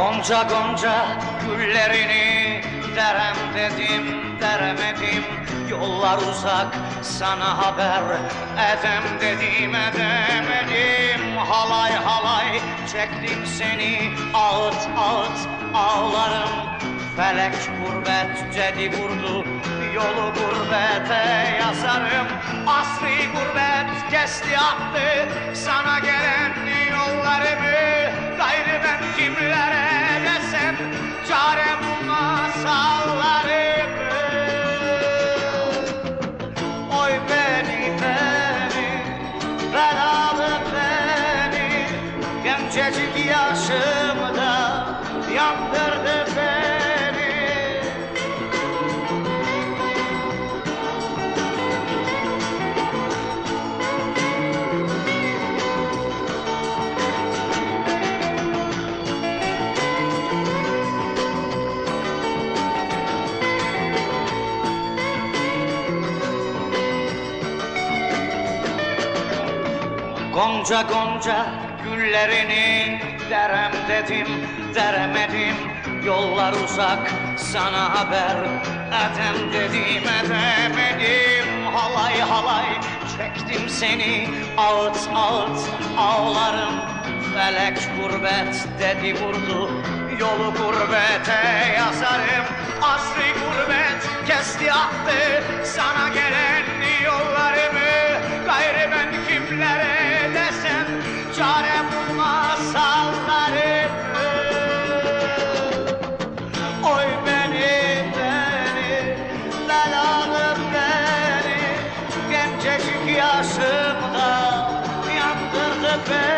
Gonca gonca güllerini derem dedim deremedim. Yollar uzak sana haber edem dedim edemedim Halay halay çektim seni. Ağıt ağıt ağlarım. Felek gurbet dedi vurdu. Yolu gurbete yazarım. Asri gurbet kesti attı. Sana gelen yollarımı Gayrı ben kimlere Gencecik yaşımda yandırdı beni. Gonca gonca Güllerini derem dedim, deremedim. Yollar uzak, sana haber. Edem dedim, edemedim. Halay halay çektim seni. Ağıt ağıt ağlarım. Felek gurbet dedi vurdu. Yolu gurbete yazarım. Asrı gurbet kesti attı Sana gel belanın beni Gencecik yaşımda yandırdı beni.